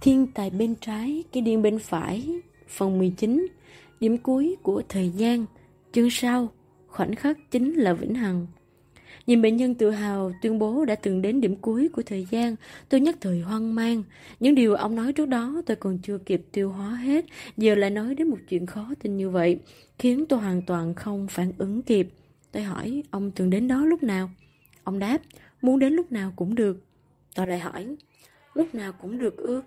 Thiên tài bên trái, cái điên bên phải, phần 19, điểm cuối của thời gian, chương sau, khoảnh khắc chính là vĩnh hằng. Nhìn bệnh nhân tự hào tuyên bố đã từng đến điểm cuối của thời gian, tôi nhất thời hoang mang. Những điều ông nói trước đó tôi còn chưa kịp tiêu hóa hết, giờ lại nói đến một chuyện khó tin như vậy, khiến tôi hoàn toàn không phản ứng kịp. Tôi hỏi, ông từng đến đó lúc nào? Ông đáp, muốn đến lúc nào cũng được. Tôi lại hỏi, lúc nào cũng được ư?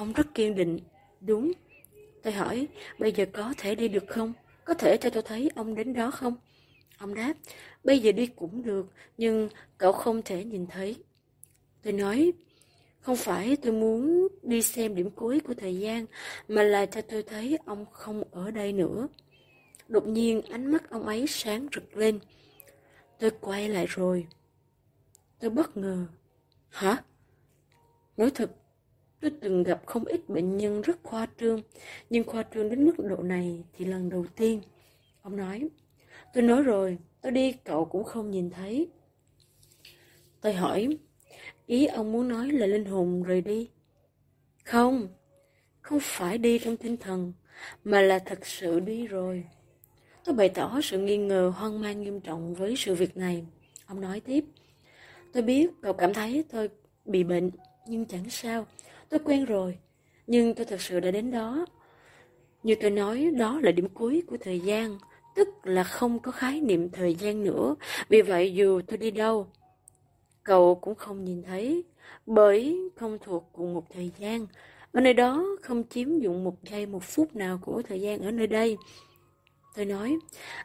Ông rất kiên định. Đúng. Tôi hỏi, bây giờ có thể đi được không? Có thể cho tôi thấy ông đến đó không? Ông đáp, bây giờ đi cũng được, nhưng cậu không thể nhìn thấy. Tôi nói, không phải tôi muốn đi xem điểm cuối của thời gian, mà là cho tôi thấy ông không ở đây nữa. Đột nhiên ánh mắt ông ấy sáng rực lên. Tôi quay lại rồi. Tôi bất ngờ. Hả? Nói thật, tôi từng gặp không ít bệnh nhân rất khoa trương, nhưng khoa trương đến mức độ này thì lần đầu tiên. Ông nói, tôi nói rồi, tôi đi cậu cũng không nhìn thấy. Tôi hỏi, ý ông muốn nói là linh hồn rời đi? Không, không phải đi trong tinh thần, mà là thật sự đi rồi. Tôi bày tỏ sự nghi ngờ hoang mang nghiêm trọng với sự việc này. Ông nói tiếp, tôi biết cậu cảm thấy tôi bị bệnh, nhưng chẳng sao, tôi quen rồi. Nhưng tôi thật sự đã đến đó. Như tôi nói, đó là điểm cuối của thời gian, tức là không có khái niệm thời gian nữa. Vì vậy dù tôi đi đâu, cậu cũng không nhìn thấy, bởi không thuộc cùng một thời gian. Ở nơi đó không chiếm dụng một giây một phút nào của thời gian ở nơi đây. Tôi nói,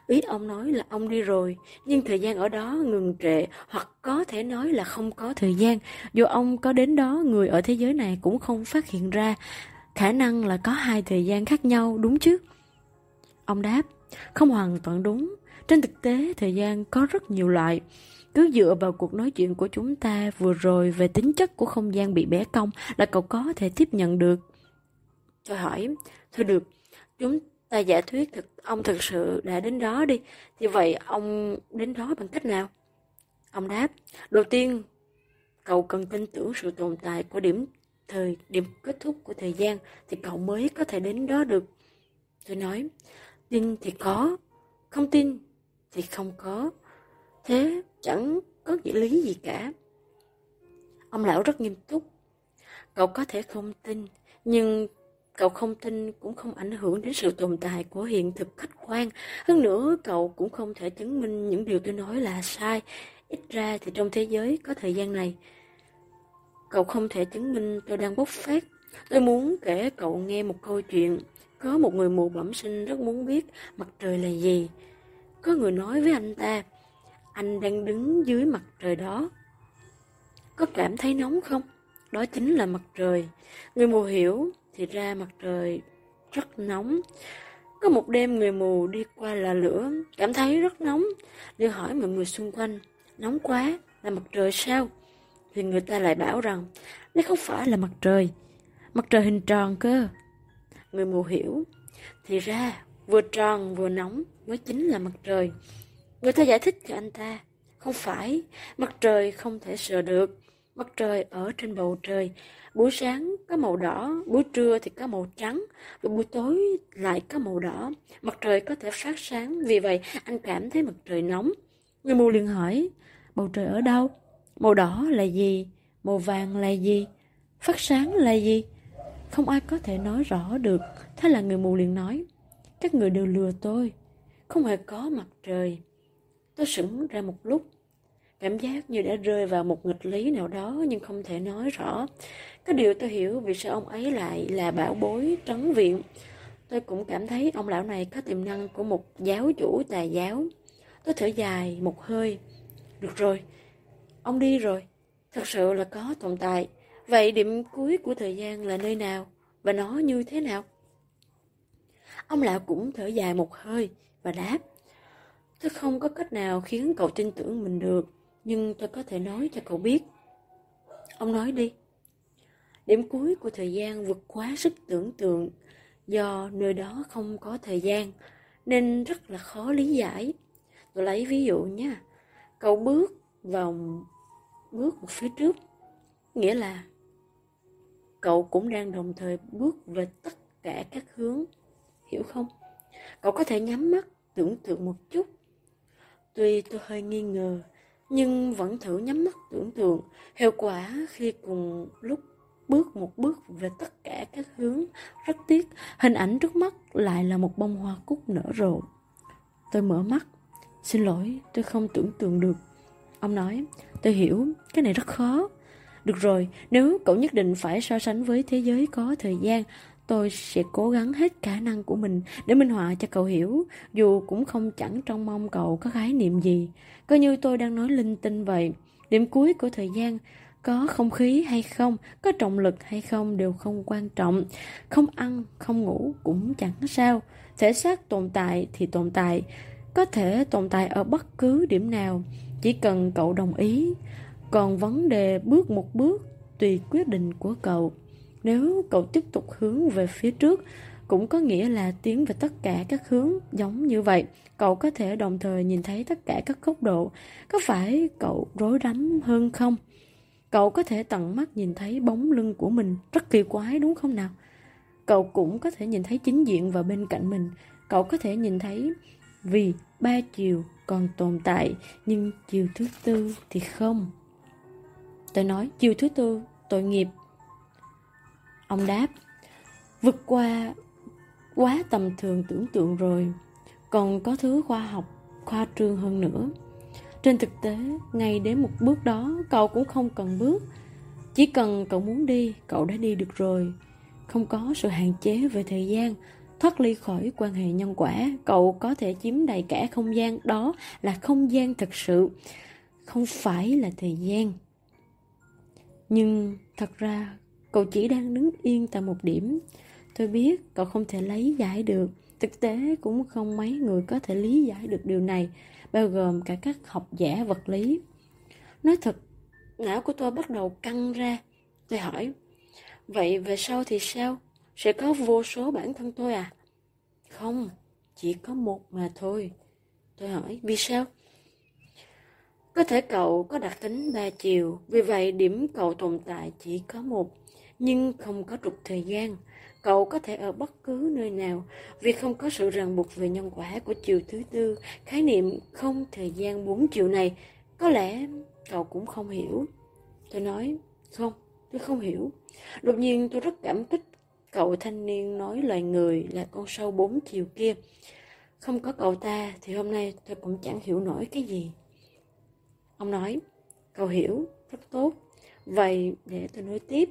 ý ông nói là ông đi rồi, nhưng thời gian ở đó ngừng trệ, hoặc có thể nói là không có thời gian. Dù ông có đến đó, người ở thế giới này cũng không phát hiện ra. Khả năng là có hai thời gian khác nhau, đúng chứ? Ông đáp, không hoàn toàn đúng. Trên thực tế, thời gian có rất nhiều loại. Cứ dựa vào cuộc nói chuyện của chúng ta vừa rồi về tính chất của không gian bị bẻ cong là cậu có thể tiếp nhận được. Tôi hỏi, thôi được, chúng ta giả thuyết thực, ông thực sự đã đến đó đi. Như vậy, ông đến đó bằng cách nào? Ông đáp, đầu tiên, cậu cần tin tưởng sự tồn tại của điểm, thời, điểm kết thúc của thời gian thì cậu mới có thể đến đó được. Tôi nói, tin thì có, không tin thì không có. Thế chẳng có nghĩa lý gì cả. Ông lão rất nghiêm túc. Cậu có thể không tin, nhưng Cậu không tin cũng không ảnh hưởng đến sự tồn tại của hiện thực khách quan. Hơn nữa, cậu cũng không thể chứng minh những điều tôi nói là sai. Ít ra thì trong thế giới có thời gian này. Cậu không thể chứng minh tôi đang bốc phát. Tôi muốn kể cậu nghe một câu chuyện. Có một người mù bẩm sinh rất muốn biết mặt trời là gì. Có người nói với anh ta, anh đang đứng dưới mặt trời đó. Có cảm thấy nóng không? Đó chính là mặt trời. Người mù hiểu thì ra mặt trời rất nóng. Có một đêm người mù đi qua là lửa, cảm thấy rất nóng, đi hỏi mọi người xung quanh, nóng quá, là mặt trời sao? Thì người ta lại bảo rằng, đây không phải là mặt trời, mặt trời hình tròn cơ. Người mù hiểu, thì ra vừa tròn vừa nóng mới chính là mặt trời. Người ta giải thích cho anh ta, không phải, mặt trời không thể sờ được, mặt trời ở trên bầu trời, Buổi sáng có màu đỏ, buổi trưa thì có màu trắng, và buổi tối lại có màu đỏ. Mặt trời có thể phát sáng, vì vậy anh cảm thấy mặt trời nóng. Người mù liền hỏi, bầu trời ở đâu? Màu đỏ là gì? Màu vàng là gì? Phát sáng là gì? Không ai có thể nói rõ được. Thế là người mù liền nói, các người đều lừa tôi. Không hề có mặt trời. Tôi sững ra một lúc, Cảm giác như đã rơi vào một nghịch lý nào đó nhưng không thể nói rõ. cái điều tôi hiểu vì sao ông ấy lại là bảo bối trấn viện. Tôi cũng cảm thấy ông lão này có tiềm năng của một giáo chủ tà giáo. Tôi thở dài một hơi. Được rồi, ông đi rồi. Thật sự là có tồn tại. Vậy điểm cuối của thời gian là nơi nào? Và nó như thế nào? Ông lão cũng thở dài một hơi và đáp. Tôi không có cách nào khiến cậu tin tưởng mình được nhưng tôi có thể nói cho cậu biết. Ông nói đi. Điểm cuối của thời gian vượt quá sức tưởng tượng do nơi đó không có thời gian nên rất là khó lý giải. Tôi lấy ví dụ nha. Cậu bước vào bước một phía trước nghĩa là cậu cũng đang đồng thời bước về tất cả các hướng. Hiểu không? Cậu có thể nhắm mắt, tưởng tượng một chút. Tuy tôi hơi nghi ngờ, nhưng vẫn thử nhắm mắt tưởng tượng. Hiệu quả khi cùng lúc bước một bước về tất cả các hướng. Rất tiếc, hình ảnh trước mắt lại là một bông hoa cúc nở rộ. Tôi mở mắt. Xin lỗi, tôi không tưởng tượng được. Ông nói, tôi hiểu, cái này rất khó. Được rồi, nếu cậu nhất định phải so sánh với thế giới có thời gian, tôi sẽ cố gắng hết khả năng của mình để minh họa cho cậu hiểu, dù cũng không chẳng trông mong cậu có khái niệm gì. Coi như tôi đang nói linh tinh vậy. Điểm cuối của thời gian, có không khí hay không, có trọng lực hay không đều không quan trọng. Không ăn, không ngủ cũng chẳng sao. Thể xác tồn tại thì tồn tại, có thể tồn tại ở bất cứ điểm nào, chỉ cần cậu đồng ý. Còn vấn đề bước một bước tùy quyết định của cậu. Nếu cậu tiếp tục hướng về phía trước, cũng có nghĩa là tiến về tất cả các hướng giống như vậy. Cậu có thể đồng thời nhìn thấy tất cả các góc độ. Có phải cậu rối rắm hơn không? Cậu có thể tận mắt nhìn thấy bóng lưng của mình rất kỳ quái đúng không nào? Cậu cũng có thể nhìn thấy chính diện và bên cạnh mình. Cậu có thể nhìn thấy vì ba chiều còn tồn tại nhưng chiều thứ tư thì không. Tôi nói chiều thứ tư tội nghiệp. Ông đáp vượt qua quá tầm thường tưởng tượng rồi. Còn có thứ khoa học khoa trương hơn nữa. Trên thực tế, ngay đến một bước đó, cậu cũng không cần bước. Chỉ cần cậu muốn đi, cậu đã đi được rồi. Không có sự hạn chế về thời gian, thoát ly khỏi quan hệ nhân quả, cậu có thể chiếm đầy cả không gian, đó là không gian thật sự, không phải là thời gian. Nhưng thật ra, cậu chỉ đang đứng yên tại một điểm. Tôi biết cậu không thể lấy giải được, thực tế cũng không mấy người có thể lý giải được điều này bao gồm cả các học giả vật lý. Nói thật, não của tôi bắt đầu căng ra. Tôi hỏi, vậy về sau thì sao? Sẽ có vô số bản thân tôi à? Không, chỉ có một mà thôi. Tôi hỏi, vì sao? Có thể cậu có đặc tính ba chiều, vì vậy điểm cậu tồn tại chỉ có một, nhưng không có trục thời gian. Cậu có thể ở bất cứ nơi nào vì không có sự ràng buộc về nhân quả của chiều thứ tư. Khái niệm không thời gian bốn chiều này có lẽ cậu cũng không hiểu. Tôi nói, không, tôi không hiểu. Đột nhiên tôi rất cảm kích cậu thanh niên nói loài người là con sâu bốn chiều kia. Không có cậu ta thì hôm nay tôi cũng chẳng hiểu nổi cái gì. Ông nói, cậu hiểu, rất tốt. Vậy để tôi nói tiếp,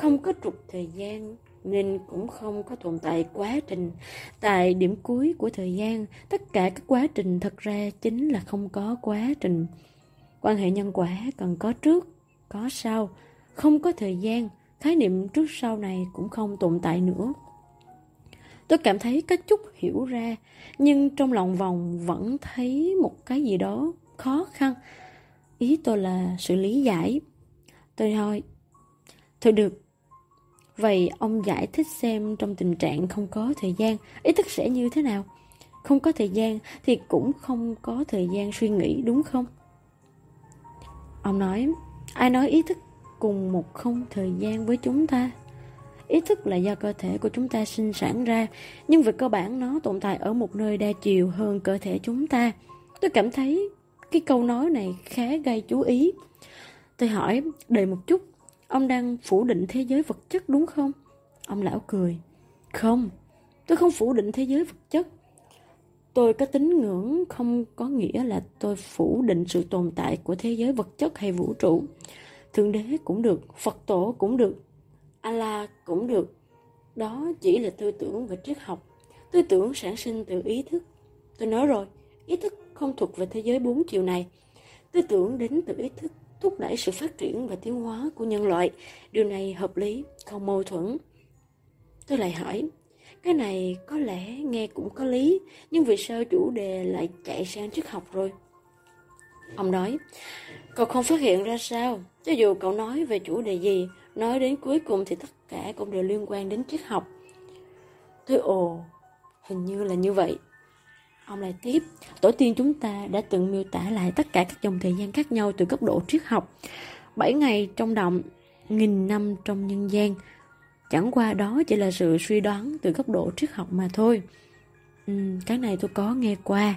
không có trục thời gian nên cũng không có tồn tại quá trình. Tại điểm cuối của thời gian, tất cả các quá trình thật ra chính là không có quá trình. Quan hệ nhân quả cần có trước, có sau, không có thời gian, khái niệm trước sau này cũng không tồn tại nữa. Tôi cảm thấy có chút hiểu ra, nhưng trong lòng vòng vẫn thấy một cái gì đó khó khăn. Ý tôi là sự lý giải. Tôi thôi, thôi được, Vậy ông giải thích xem trong tình trạng không có thời gian, ý thức sẽ như thế nào? Không có thời gian thì cũng không có thời gian suy nghĩ đúng không? Ông nói, ai nói ý thức cùng một không thời gian với chúng ta? Ý thức là do cơ thể của chúng ta sinh sản ra, nhưng về cơ bản nó tồn tại ở một nơi đa chiều hơn cơ thể chúng ta. Tôi cảm thấy cái câu nói này khá gây chú ý. Tôi hỏi, đợi một chút, Ông đang phủ định thế giới vật chất đúng không? Ông lão cười. Không, tôi không phủ định thế giới vật chất. Tôi có tín ngưỡng không có nghĩa là tôi phủ định sự tồn tại của thế giới vật chất hay vũ trụ. Thượng đế cũng được, Phật tổ cũng được, Allah cũng được. Đó chỉ là tư tưởng về triết học. Tư tưởng sản sinh từ ý thức. Tôi nói rồi, ý thức không thuộc về thế giới bốn chiều này. Tư tưởng đến từ ý thức thúc đẩy sự phát triển và tiến hóa của nhân loại. Điều này hợp lý, không mâu thuẫn. Tôi lại hỏi, cái này có lẽ nghe cũng có lý, nhưng vì sao chủ đề lại chạy sang triết học rồi? Ông nói, cậu không phát hiện ra sao? Cho dù cậu nói về chủ đề gì, nói đến cuối cùng thì tất cả cũng đều liên quan đến triết học. Tôi ồ, hình như là như vậy. Ông lại tiếp, tổ tiên chúng ta đã từng miêu tả lại tất cả các dòng thời gian khác nhau từ góc độ triết học. 7 ngày trong động, nghìn năm trong nhân gian. Chẳng qua đó chỉ là sự suy đoán từ góc độ triết học mà thôi. Ừ, cái này tôi có nghe qua.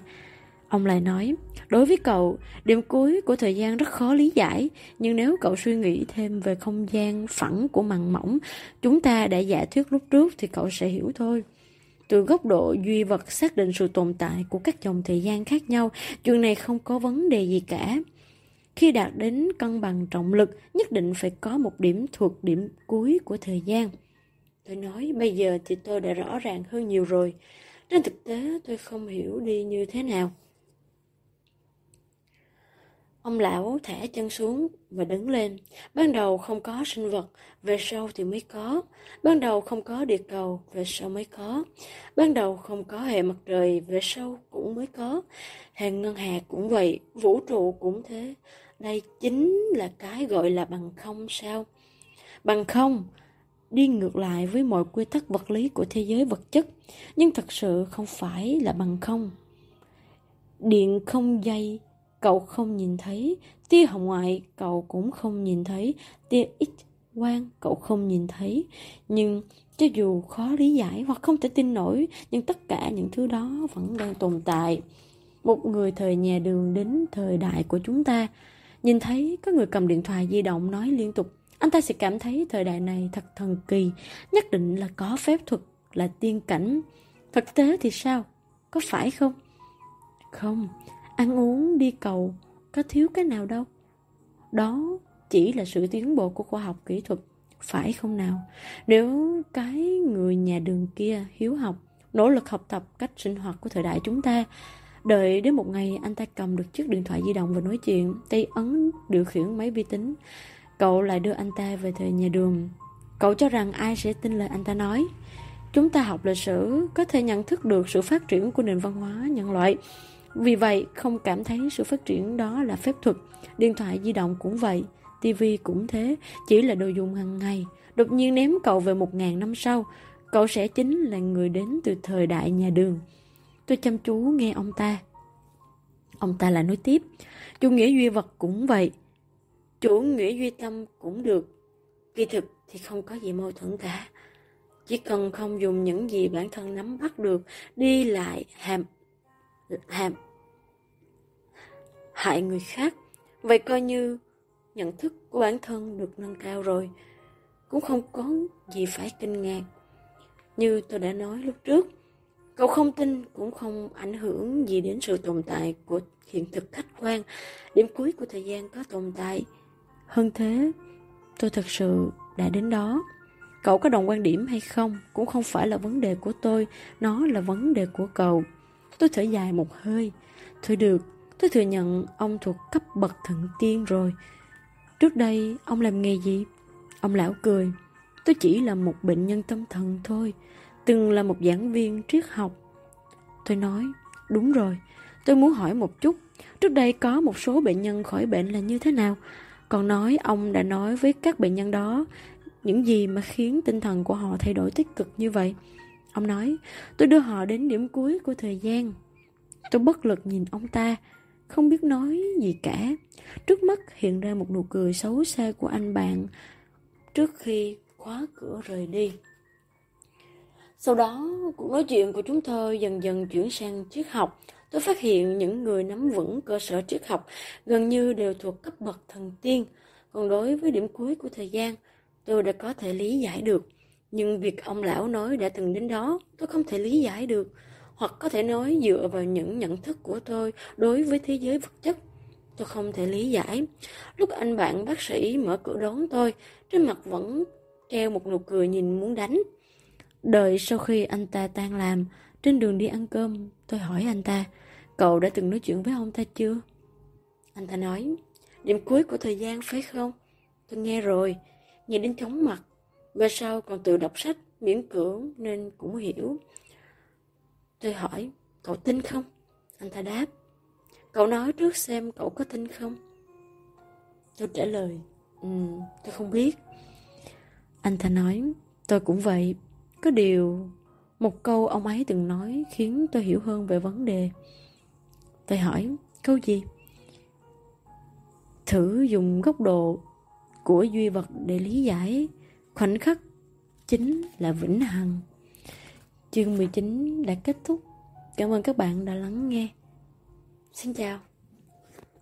Ông lại nói, đối với cậu, điểm cuối của thời gian rất khó lý giải, nhưng nếu cậu suy nghĩ thêm về không gian phẳng của màng mỏng, chúng ta đã giả thuyết lúc trước thì cậu sẽ hiểu thôi. Từ góc độ duy vật xác định sự tồn tại của các dòng thời gian khác nhau, chuyện này không có vấn đề gì cả. Khi đạt đến cân bằng trọng lực, nhất định phải có một điểm thuộc điểm cuối của thời gian. Tôi nói bây giờ thì tôi đã rõ ràng hơn nhiều rồi. Trên thực tế tôi không hiểu đi như thế nào. Ông lão thả chân xuống và đứng lên. Ban đầu không có sinh vật, về sau thì mới có. Ban đầu không có địa cầu, về sau mới có. Ban đầu không có hệ mặt trời, về sau cũng mới có. Hàng ngân hà cũng vậy, vũ trụ cũng thế. Đây chính là cái gọi là bằng không sao? Bằng không, đi ngược lại với mọi quy tắc vật lý của thế giới vật chất, nhưng thật sự không phải là bằng không. Điện không dây cậu không nhìn thấy, tia hồng ngoại cậu cũng không nhìn thấy, tia ít quang cậu không nhìn thấy. Nhưng cho dù khó lý giải hoặc không thể tin nổi, nhưng tất cả những thứ đó vẫn đang tồn tại. Một người thời nhà đường đến thời đại của chúng ta, nhìn thấy có người cầm điện thoại di động nói liên tục, anh ta sẽ cảm thấy thời đại này thật thần kỳ, nhất định là có phép thuật, là tiên cảnh. Thực tế thì sao? Có phải không? Không, Ăn uống, đi cầu, có thiếu cái nào đâu. Đó chỉ là sự tiến bộ của khoa học kỹ thuật, phải không nào? Nếu cái người nhà đường kia hiếu học, nỗ lực học tập cách sinh hoạt của thời đại chúng ta, đợi đến một ngày anh ta cầm được chiếc điện thoại di động và nói chuyện, tay ấn điều khiển máy vi tính, cậu lại đưa anh ta về thời nhà đường. Cậu cho rằng ai sẽ tin lời anh ta nói? Chúng ta học lịch sử có thể nhận thức được sự phát triển của nền văn hóa nhân loại. Vì vậy, không cảm thấy sự phát triển đó là phép thuật. Điện thoại di động cũng vậy, tivi cũng thế, chỉ là đồ dùng hàng ngày. Đột nhiên ném cậu về một ngàn năm sau, cậu sẽ chính là người đến từ thời đại nhà đường. Tôi chăm chú nghe ông ta. Ông ta lại nói tiếp, chủ nghĩa duy vật cũng vậy. Chủ nghĩa duy tâm cũng được. Kỳ thực thì không có gì mâu thuẫn cả. Chỉ cần không dùng những gì bản thân nắm bắt được, đi lại hàm hàm hại người khác. Vậy coi như nhận thức của bản thân được nâng cao rồi. Cũng không có gì phải kinh ngạc. Như tôi đã nói lúc trước, cậu không tin cũng không ảnh hưởng gì đến sự tồn tại của hiện thực khách quan. Điểm cuối của thời gian có tồn tại. Hơn thế, tôi thật sự đã đến đó. Cậu có đồng quan điểm hay không cũng không phải là vấn đề của tôi, nó là vấn đề của cậu. Tôi thở dài một hơi. Thôi được, tôi thừa nhận ông thuộc cấp bậc thần tiên rồi. Trước đây, ông làm nghề gì? Ông lão cười. Tôi chỉ là một bệnh nhân tâm thần thôi. Từng là một giảng viên triết học. Tôi nói, đúng rồi. Tôi muốn hỏi một chút. Trước đây có một số bệnh nhân khỏi bệnh là như thế nào? Còn nói ông đã nói với các bệnh nhân đó những gì mà khiến tinh thần của họ thay đổi tích cực như vậy. Ông nói, tôi đưa họ đến điểm cuối của thời gian. Tôi bất lực nhìn ông ta, không biết nói gì cả. Trước mắt hiện ra một nụ cười xấu xa của anh bạn trước khi khóa cửa rời đi. Sau đó, cuộc nói chuyện của chúng tôi dần dần chuyển sang triết học. Tôi phát hiện những người nắm vững cơ sở triết học gần như đều thuộc cấp bậc thần tiên. Còn đối với điểm cuối của thời gian, tôi đã có thể lý giải được. Nhưng việc ông lão nói đã từng đến đó, tôi không thể lý giải được. Hoặc có thể nói dựa vào những nhận thức của tôi đối với thế giới vật chất. Tôi không thể lý giải. Lúc anh bạn bác sĩ mở cửa đón tôi, trên mặt vẫn treo một nụ cười nhìn muốn đánh. Đợi sau khi anh ta tan làm, trên đường đi ăn cơm, tôi hỏi anh ta, cậu đã từng nói chuyện với ông ta chưa? Anh ta nói, điểm cuối của thời gian phải không? Tôi nghe rồi, nghe đến chóng mặt. Về sau còn tự đọc sách miễn cưỡng nên cũng hiểu. Tôi hỏi, cậu tin không? Anh ta đáp, cậu nói trước xem cậu có tin không? Tôi trả lời, ừ, tôi không biết. Anh ta nói, tôi cũng vậy. Có điều, một câu ông ấy từng nói khiến tôi hiểu hơn về vấn đề. Tôi hỏi, câu gì? Thử dùng góc độ của duy vật để lý giải khoảnh khắc chính là vĩnh hằng. Chương 19 đã kết thúc. Cảm ơn các bạn đã lắng nghe. Xin chào.